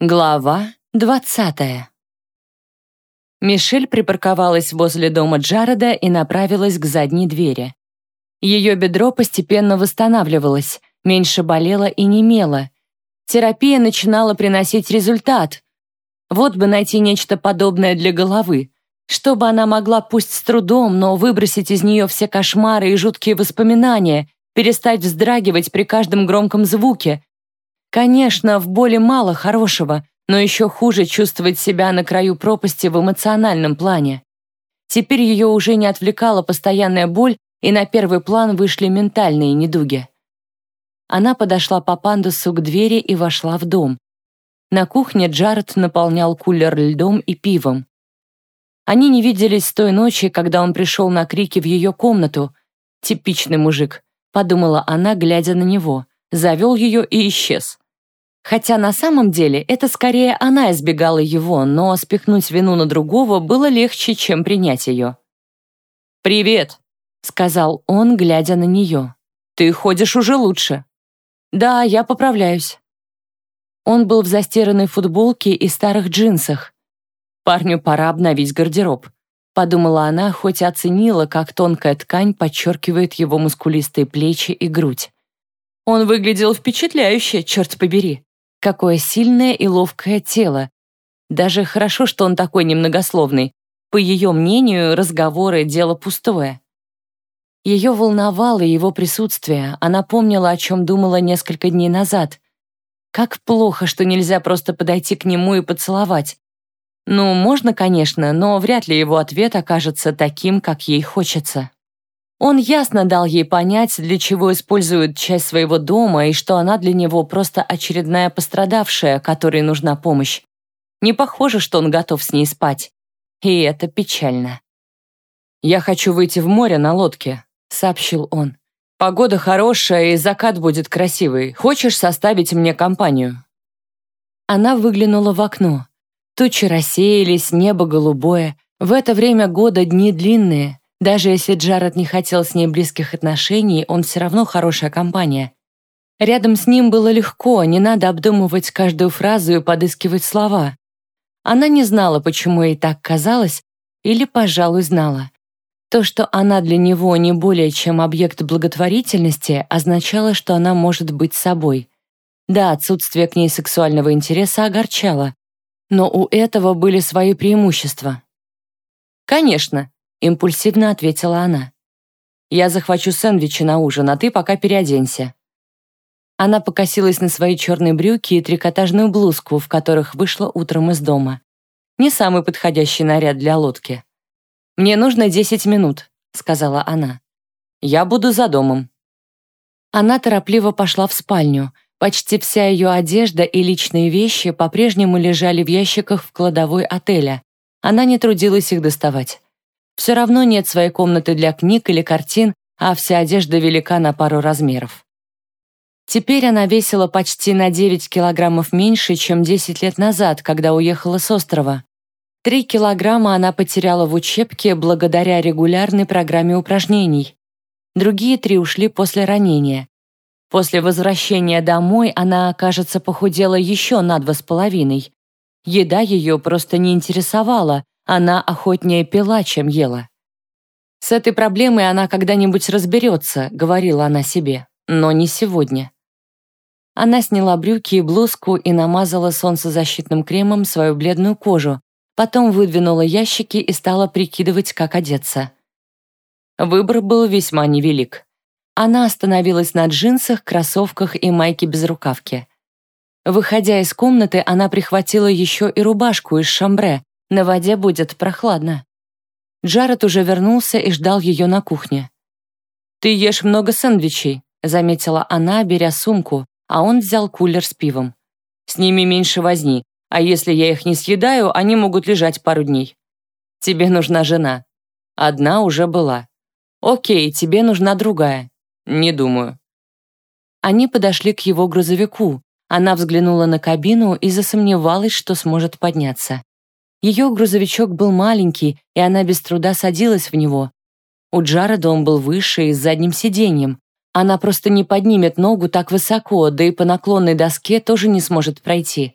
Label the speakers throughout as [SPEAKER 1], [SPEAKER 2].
[SPEAKER 1] Глава двадцатая. Мишель припарковалась возле дома Джареда и направилась к задней двери. Ее бедро постепенно восстанавливалось, меньше болело и немело. Терапия начинала приносить результат. Вот бы найти нечто подобное для головы, чтобы она могла пусть с трудом, но выбросить из нее все кошмары и жуткие воспоминания, перестать вздрагивать при каждом громком звуке, Конечно, в боли мало хорошего, но еще хуже чувствовать себя на краю пропасти в эмоциональном плане. Теперь ее уже не отвлекала постоянная боль, и на первый план вышли ментальные недуги. Она подошла по пандусу к двери и вошла в дом. На кухне Джаред наполнял кулер льдом и пивом. Они не виделись с той ночи, когда он пришел на крики в ее комнату. «Типичный мужик», — подумала она, глядя на него завел ее и исчез. Хотя на самом деле это скорее она избегала его, но спихнуть вину на другого было легче, чем принять ее. «Привет», — сказал он, глядя на нее. «Ты ходишь уже лучше». «Да, я поправляюсь». Он был в застиранной футболке и старых джинсах. Парню пора обновить гардероб. Подумала она, хоть оценила, как тонкая ткань подчеркивает его мускулистые плечи и грудь. Он выглядел впечатляюще, черт побери. Какое сильное и ловкое тело. Даже хорошо, что он такой немногословный. По ее мнению, разговоры — дело пустое. Ее волновало его присутствие, она помнила, о чем думала несколько дней назад. Как плохо, что нельзя просто подойти к нему и поцеловать. Ну, можно, конечно, но вряд ли его ответ окажется таким, как ей хочется. Он ясно дал ей понять, для чего использует часть своего дома и что она для него просто очередная пострадавшая, которой нужна помощь. Не похоже, что он готов с ней спать. И это печально. «Я хочу выйти в море на лодке», — сообщил он. «Погода хорошая, и закат будет красивый. Хочешь составить мне компанию?» Она выглянула в окно. Тучи рассеялись, небо голубое. В это время года дни длинные, даже если Джаред не хотел с ней близких отношений, он все равно хорошая компания. Рядом с ним было легко, не надо обдумывать каждую фразу и подыскивать слова. Она не знала, почему ей так казалось, или, пожалуй, знала. То, что она для него не более чем объект благотворительности, означало, что она может быть собой. Да, отсутствие к ней сексуального интереса огорчало, но у этого были свои преимущества. Конечно, Импульсивно ответила она. «Я захвачу сэндвичи на ужин, а ты пока переоденься». Она покосилась на свои черные брюки и трикотажную блузку, в которых вышла утром из дома. Не самый подходящий наряд для лодки. «Мне нужно десять минут», — сказала она. «Я буду за домом». Она торопливо пошла в спальню. Почти вся ее одежда и личные вещи по-прежнему лежали в ящиках в кладовой отеля. Она не трудилась их доставать. Все равно нет своей комнаты для книг или картин, а вся одежда велика на пару размеров. Теперь она весила почти на 9 килограммов меньше, чем 10 лет назад, когда уехала с острова. Три килограмма она потеряла в учебке благодаря регулярной программе упражнений. Другие три ушли после ранения. После возвращения домой она, кажется, похудела еще на два с половиной. Еда ее просто не интересовала, она охотнее пила, чем ела. «С этой проблемой она когда-нибудь разберется», — говорила она себе, но не сегодня. Она сняла брюки и блузку и намазала солнцезащитным кремом свою бледную кожу, потом выдвинула ящики и стала прикидывать, как одеться. Выбор был весьма невелик. Она остановилась на джинсах, кроссовках и майке без рукавки. Выходя из комнаты, она прихватила еще и рубашку из шамбре, на воде будет прохладно. Джаред уже вернулся и ждал ее на кухне. «Ты ешь много сэндвичей», — заметила она, беря сумку, а он взял кулер с пивом. «С ними меньше возни, а если я их не съедаю, они могут лежать пару дней. Тебе нужна жена. Одна уже была. Окей, тебе нужна другая. Не думаю». Они подошли к его грузовику. Она взглянула на кабину и засомневалась, что сможет подняться. Ее грузовичок был маленький, и она без труда садилась в него. У Джареда он был выше и с задним сиденьем. Она просто не поднимет ногу так высоко, да и по наклонной доске тоже не сможет пройти.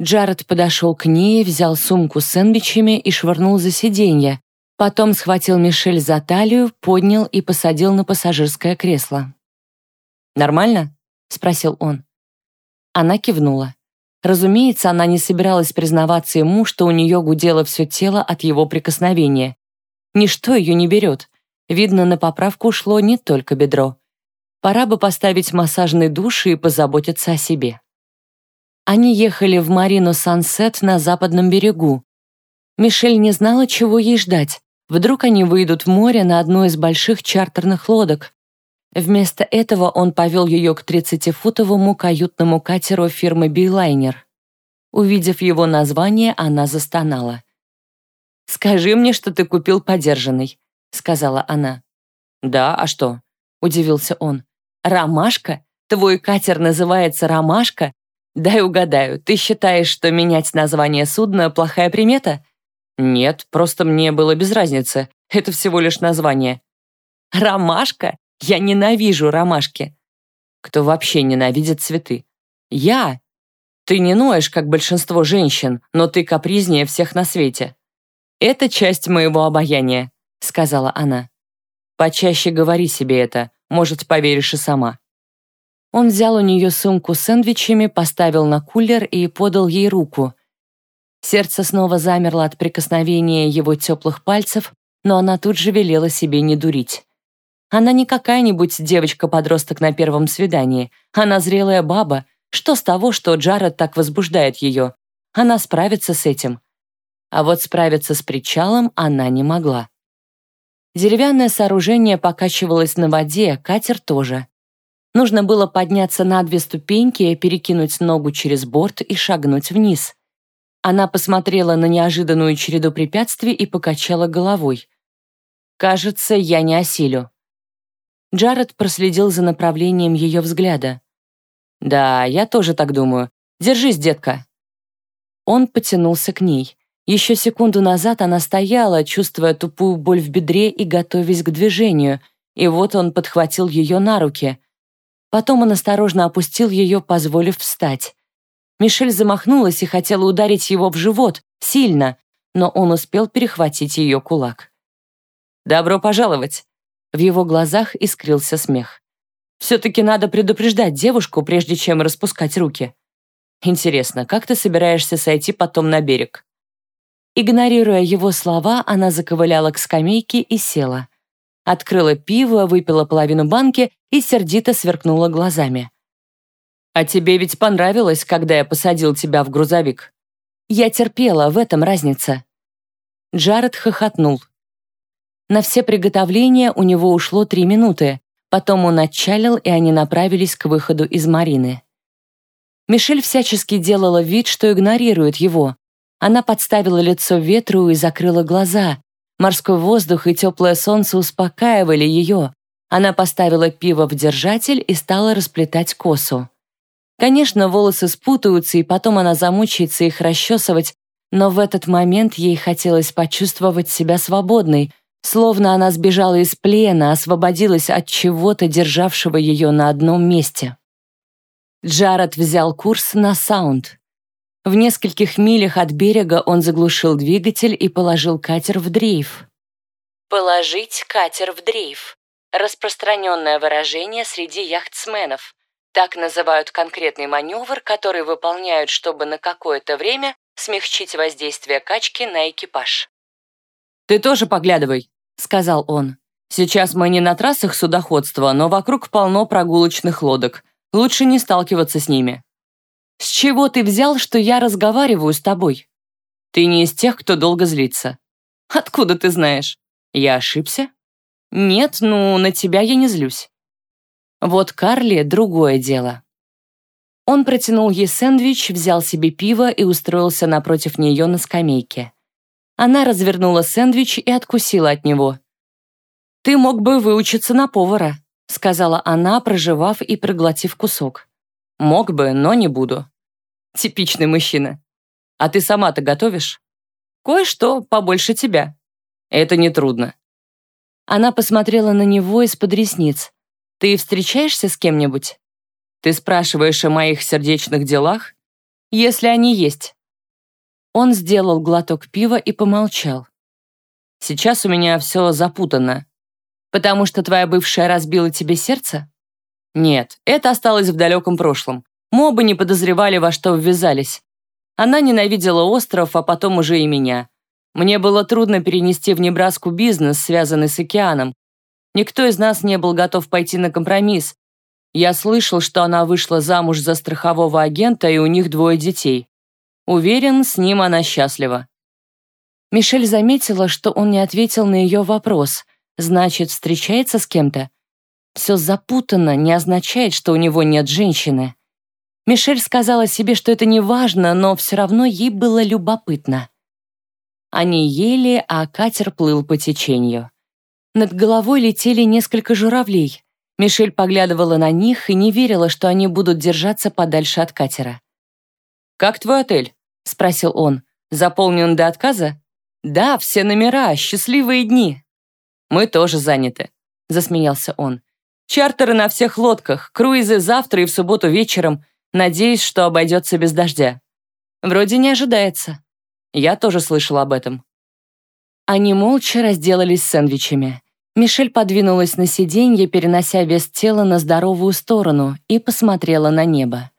[SPEAKER 1] Джаред подошел к ней, взял сумку с сэндвичами и швырнул за сиденье. Потом схватил Мишель за талию, поднял и посадил на пассажирское кресло. «Нормально?» — спросил он. Она кивнула. Разумеется, она не собиралась признаваться ему, что у нее гудело все тело от его прикосновения. Ничто ее не берет. Видно, на поправку ушло не только бедро. Пора бы поставить массажный душ и позаботиться о себе. Они ехали в Марину Сансет на западном берегу. Мишель не знала, чего ей ждать. Вдруг они выйдут в море на одной из больших чартерных лодок. Вместо этого он повел ее к 30-футовому каютному катеру фирмы «Билайнер». Увидев его название, она застонала. «Скажи мне, что ты купил подержанный», — сказала она. «Да, а что?» — удивился он. «Ромашка? Твой катер называется «Ромашка»? Дай угадаю, ты считаешь, что менять название судна – плохая примета? Нет, просто мне было без разницы. Это всего лишь название. Ромашка? Я ненавижу ромашки. Кто вообще ненавидит цветы? Я. Ты не ноешь, как большинство женщин, но ты капризнее всех на свете. Это часть моего обаяния, сказала она. Почаще говори себе это, может, поверишь и сама. Он взял у нее сумку с сэндвичами, поставил на кулер и подал ей руку. Сердце снова замерло от прикосновения его теплых пальцев, но она тут же велела себе не дурить. Она не какая-нибудь девочка-подросток на первом свидании. Она зрелая баба. Что с того, что Джаред так возбуждает ее? Она справится с этим. А вот справиться с причалом она не могла. Деревянное сооружение покачивалось на воде, катер тоже. Нужно было подняться на две ступеньки, перекинуть ногу через борт и шагнуть вниз. Она посмотрела на неожиданную череду препятствий и покачала головой. «Кажется, я не осилю». Джаред проследил за направлением ее взгляда. «Да, я тоже так думаю. Держись, детка». Он потянулся к ней. Еще секунду назад она стояла, чувствуя тупую боль в бедре и готовясь к движению, и вот он подхватил ее на руки. Потом он осторожно опустил ее, позволив встать. Мишель замахнулась и хотела ударить его в живот, сильно, но он успел перехватить ее кулак. «Добро пожаловать!» В его глазах искрился смех. «Все-таки надо предупреждать девушку, прежде чем распускать руки. Интересно, как ты собираешься сойти потом на берег?» Игнорируя его слова, она заковыляла к скамейке и села. Открыла пиво, выпила половину банки и сердито сверкнула глазами. «А тебе ведь понравилось, когда я посадил тебя в грузовик?» «Я терпела, в этом разница». Джаред хохотнул. На все приготовления у него ушло три минуты, потом он отчалил, и они направились к выходу из Марины. Мишель всячески делала вид, что игнорирует его. Она подставила лицо ветру и закрыла глаза. Морской воздух и теплое солнце успокаивали ее. Она поставила пиво в держатель и стала расплетать косу. Конечно, волосы спутаются, и потом она замучается их расчесывать, но в этот момент ей хотелось почувствовать себя свободной, Словно она сбежала из плена, освободилась от чего-то, державшего ее на одном месте. Джаред взял курс на саунд. В нескольких милях от берега он заглушил двигатель и положил катер в дрейф. Положить катер в дрейф. Распространенное выражение среди яхтсменов. Так называют конкретный маневр, который выполняют, чтобы на какое-то время смягчить воздействие качки на экипаж. «Ты тоже поглядывай», — сказал он. «Сейчас мы не на трассах судоходства, но вокруг полно прогулочных лодок. Лучше не сталкиваться с ними». «С чего ты взял, что я разговариваю с тобой?» «Ты не из тех, кто долго злится». «Откуда ты знаешь?» «Я ошибся?» «Нет, ну, на тебя я не злюсь». Вот Карли — другое дело. Он протянул ей сэндвич, взял себе пиво и устроился напротив нее на скамейке. Она развернула сэндвич и откусила от него. «Ты мог бы выучиться на повара», — сказала она, проживав и проглотив кусок. «Мог бы, но не буду». Типичный мужчина. «А ты сама-то готовишь?» «Кое-что побольше тебя». «Это нетрудно». Она посмотрела на него из-под ресниц. «Ты встречаешься с кем-нибудь?» «Ты спрашиваешь о моих сердечных делах?» Если они есть. Он сделал глоток пива и помолчал. Сейчас у меня все запутано. Потому что твоя бывшая разбила тебе сердце? Нет, это осталось в далеком прошлом. Мобы не подозревали, во что ввязались. Она ненавидела остров, а потом уже и меня. Мне было трудно перенести в Небраску бизнес, связанный с океаном. Никто из нас не был готов пойти на компромисс. Я слышал, что она вышла замуж за страхового агента, и у них двое детей. Уверен, с ним она счастлива. Мишель заметила, что он не ответил на ее вопрос. Значит, встречается с кем-то? Все запутанно не означает, что у него нет женщины. Мишель сказала себе, что это не важно, но все равно ей было любопытно. Они ели, а катер плыл по течению. Над головой летели несколько журавлей. Мишель поглядывала на них и не верила, что они будут держаться подальше от катера. «Как твой отель?» — спросил он. «Заполнен до отказа?» «Да, все номера, счастливые дни». «Мы тоже заняты», — засмеялся он. «Чартеры на всех лодках, круизы завтра и в субботу вечером. Надеюсь, что обойдется без дождя. Вроде не ожидается. Я тоже слышала об этом. Они молча разделались сэндвичами. Мишель подвинулась на сиденье, перенося вес тела на здоровую сторону, и посмотрела на небо.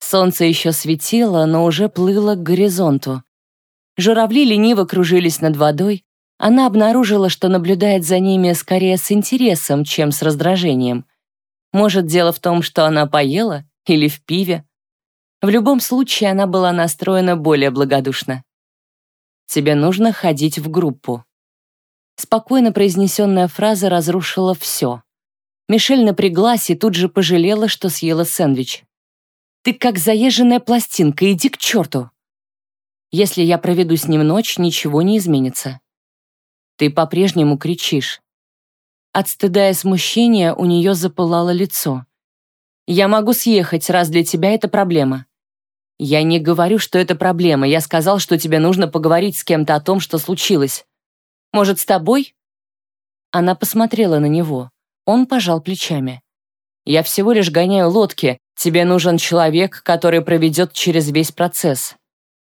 [SPEAKER 1] Солнце еще светило, но уже плыло к горизонту. Журавли лениво кружились над водой. Она обнаружила, что наблюдает за ними скорее с интересом, чем с раздражением. Может, дело в том, что она поела? или в пиве. В любом случае она была настроена более благодушно. «Тебе нужно ходить в группу». Спокойно произнесенная фраза разрушила все. Мишель напряглась и тут же пожалела, что съела сэндвич. «Ты как заезженная пластинка, иди к черту!» «Если я проведу с ним ночь, ничего не изменится». «Ты по-прежнему кричишь». От стыда и смущения у нее запылало лицо. Я могу съехать, раз для тебя это проблема. Я не говорю, что это проблема. Я сказал, что тебе нужно поговорить с кем-то о том, что случилось. Может, с тобой? Она посмотрела на него. Он пожал плечами. Я всего лишь гоняю лодки. Тебе нужен человек, который проведет через весь процесс.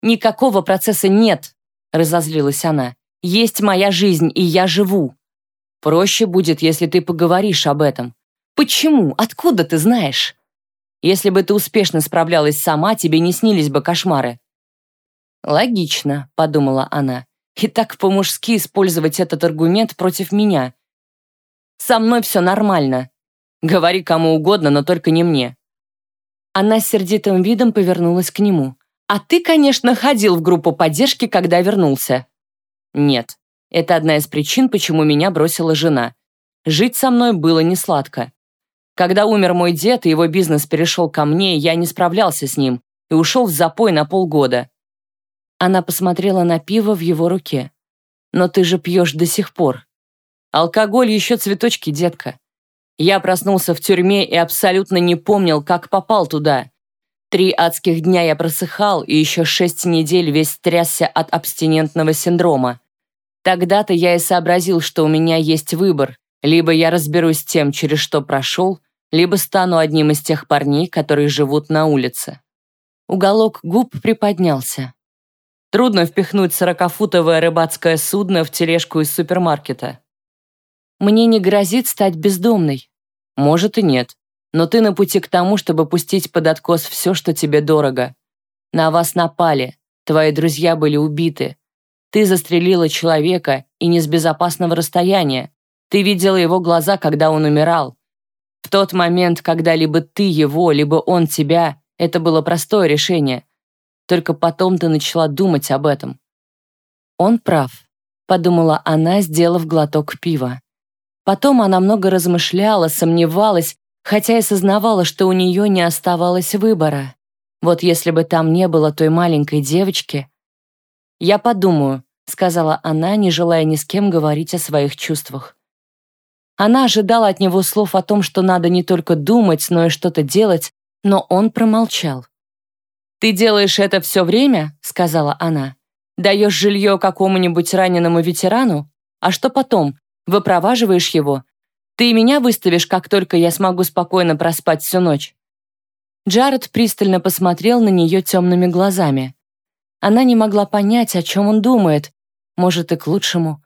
[SPEAKER 1] Никакого процесса нет, разозлилась она. Есть моя жизнь, и я живу. Проще будет, если ты поговоришь об этом. Почему? Откуда ты знаешь? Если бы ты успешно справлялась сама, тебе не снились бы кошмары. Логично, подумала она. И так по-мужски использовать этот аргумент против меня. Со мной все нормально. Говори кому угодно, но только не мне. Она с сердитым видом повернулась к нему. «А ты, конечно, ходил в группу поддержки, когда вернулся». «Нет. Это одна из причин, почему меня бросила жена. Жить со мной было несладко. Когда умер мой дед и его бизнес перешел ко мне, я не справлялся с ним и ушел в запой на полгода. Она посмотрела на пиво в его руке. «Но ты же пьешь до сих пор. Алкоголь еще цветочки, детка. Я проснулся в тюрьме и абсолютно не помнил, как попал туда. Три адских дня я просыхал, и еще шесть недель весь трясся от абстинентного синдрома. Тогда-то я и сообразил, что у меня есть выбор. Либо я разберусь с тем, через что прошел, либо стану одним из тех парней, которые живут на улице. Уголок губ приподнялся. Трудно впихнуть сорокафутовое рыбацкое судно в тележку из супермаркета. Мне не грозит стать бездомной. Может и нет. Но ты на пути к тому, чтобы пустить под откос все, что тебе дорого. На вас напали. Твои друзья были убиты. Ты застрелила человека, и не с безопасного расстояния. Ты видела его глаза, когда он умирал. В тот момент, когда либо ты его, либо он тебя, это было простое решение. Только потом ты начала думать об этом. Он прав, подумала она, сделав глоток пива. Потом она много размышляла, сомневалась, хотя и сознавала, что у нее не оставалось выбора. Вот если бы там не было той маленькой девочки... «Я подумаю», — сказала она, не желая ни с кем говорить о своих чувствах. Она ожидала от него слов о том, что надо не только думать, но и что-то делать, но он промолчал. «Ты делаешь это все время?» — сказала она. «Даешь жилье какому-нибудь раненому ветерану? А что потом? Выпроваживаешь его? Ты и меня выставишь, как только я смогу спокойно проспать всю ночь?» Джаред пристально посмотрел на нее темными глазами. Она не могла понять, о чем он думает, может и к лучшему.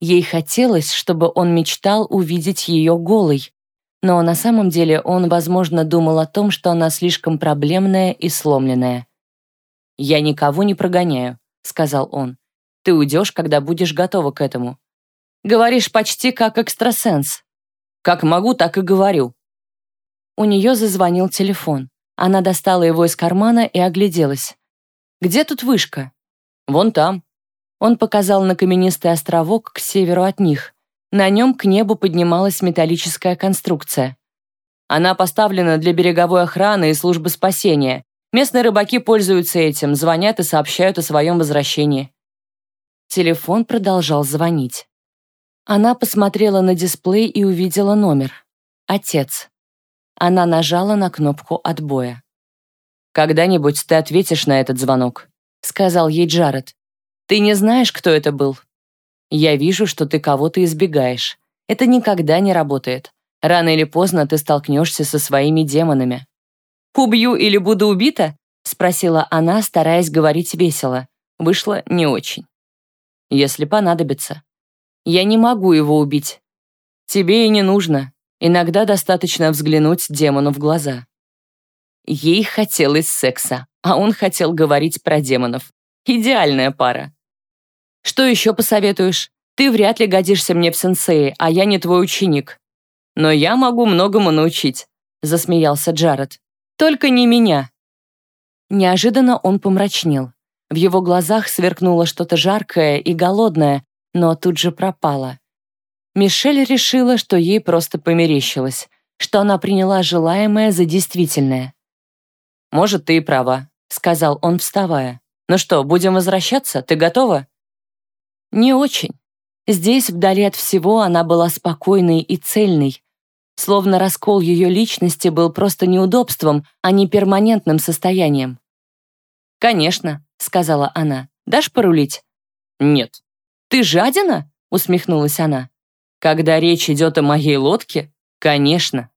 [SPEAKER 1] Ей хотелось, чтобы он мечтал увидеть ее голой, но на самом деле он, возможно, думал о том, что она слишком проблемная и сломленная. «Я никого не прогоняю», — сказал он. «Ты уйдешь, когда будешь готова к этому». «Говоришь почти как экстрасенс». «Как могу, так и говорю». У нее зазвонил телефон. Она достала его из кармана и огляделась. «Где тут вышка?» «Вон там». Он показал на каменистый островок к северу от них. На нем к небу поднималась металлическая конструкция. Она поставлена для береговой охраны и службы спасения. Местные рыбаки пользуются этим, звонят и сообщают о своем возвращении. Телефон продолжал звонить. Она посмотрела на дисплей и увидела номер. Отец. Она нажала на кнопку отбоя. «Когда-нибудь ты ответишь на этот звонок», — сказал ей Джаред. «Ты не знаешь, кто это был?» Я вижу, что ты кого-то избегаешь. Это никогда не работает. Рано или поздно ты столкнешься со своими демонами. «Убью или буду убита?» — спросила она, стараясь говорить весело. Вышло не очень. «Если понадобится. Я не могу его убить. Тебе и не нужно. Иногда достаточно взглянуть демону в глаза». Ей хотелось секса, а он хотел говорить про демонов. Идеальная пара. Что еще посоветуешь? Ты вряд ли годишься мне в сенсее, а я не твой ученик. Но я могу многому научить», — засмеялся Джаред. «Только не меня». Неожиданно он помрачнел. В его глазах сверкнуло что-то жаркое и голодное, но тут же пропало. Мишель решила, что ей просто померещилось, что она приняла желаемое за действительное. «Может, ты и права», — сказал он, вставая. «Ну что, будем возвращаться? Ты готова?» Не очень. Здесь, вдали от всего, она была спокойной и цельной. Словно раскол ее личности был просто неудобством, а не перманентным состоянием. «Конечно», — сказала она. «Дашь порулить?» «Нет». «Ты жадина?» — усмехнулась она. «Когда речь идет о моей лодке, конечно».